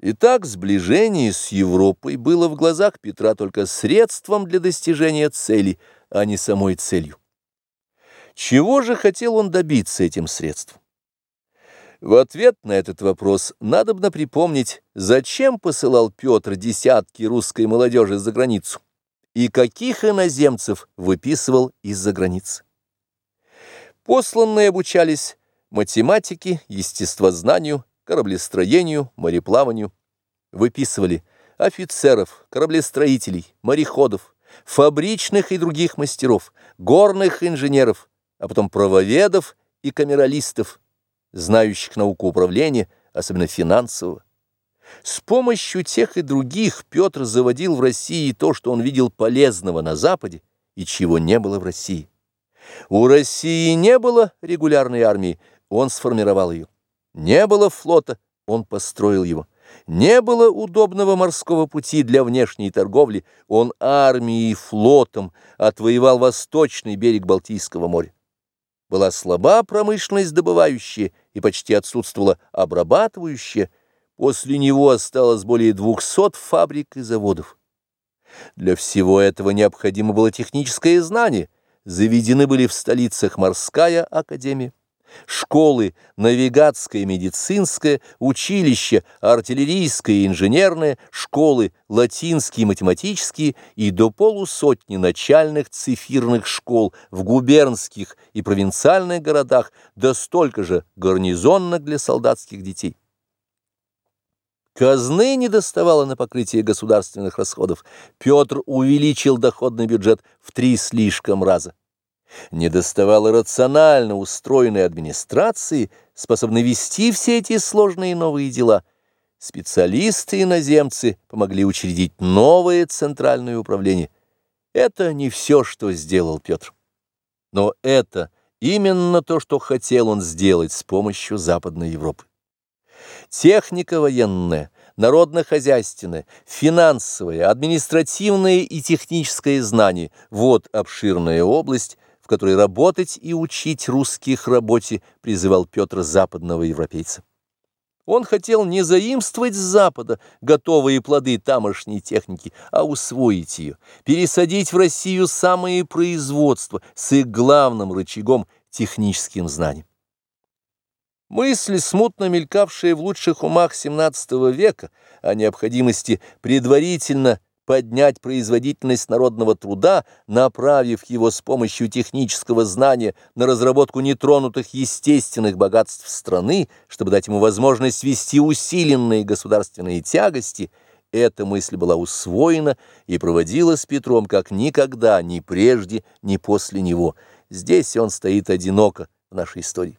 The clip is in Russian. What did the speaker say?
Итак, сближение с Европой было в глазах Петра только средством для достижения цели, а не самой целью. Чего же хотел он добиться этим средством? В ответ на этот вопрос надобно припомнить, зачем посылал Петр десятки русской молодежи за границу и каких иноземцев выписывал из-за границы. Посланные обучались математике, естествознанию, кораблестроению, мореплаванию. Выписывали офицеров, кораблестроителей, мореходов, фабричных и других мастеров, горных инженеров, а потом правоведов и камералистов, знающих науку управления, особенно финансового. С помощью тех и других Петр заводил в России то, что он видел полезного на Западе и чего не было в России. У России не было регулярной армии, он сформировал ее. Не было флота, он построил его. Не было удобного морского пути для внешней торговли, он армией и флотом отвоевал восточный берег Балтийского моря. Была слаба промышленность добывающая и почти отсутствовала обрабатывающая, после него осталось более двухсот фабрик и заводов. Для всего этого необходимо было техническое знание, заведены были в столицах морская академия, Школы навигатское, медицинское, училище артиллерийское и инженерное, школы латинские, математические и до полусотни начальных цифирных школ в губернских и провинциальных городах, да столько же гарнизонных для солдатских детей. Казны не доставало на покрытие государственных расходов. Петр увеличил доходный бюджет в три слишком раза. Не доставало рационально устроенной администрации, способной вести все эти сложные новые дела. Специалисты-иноземцы помогли учредить новое центральное управление. Это не все, что сделал Петр. Но это именно то, что хотел он сделать с помощью Западной Европы. Техника военная, народно-хозяйственное, финансовое, административное и техническое знание – вот обширная область, в которой работать и учить русских работе призывал Петр западного европейца. Он хотел не заимствовать с Запада готовые плоды тамошней техники, а усвоить ее, пересадить в Россию самые производства с их главным рычагом техническим знанием. Мысль, смутно мелькавшая в лучших умах XVII века о необходимости предварительно поднять производительность народного труда, направив его с помощью технического знания на разработку нетронутых естественных богатств страны, чтобы дать ему возможность вести усиленные государственные тягости, эта мысль была усвоена и проводилась Петром как никогда, ни прежде, ни после него. Здесь он стоит одиноко в нашей истории.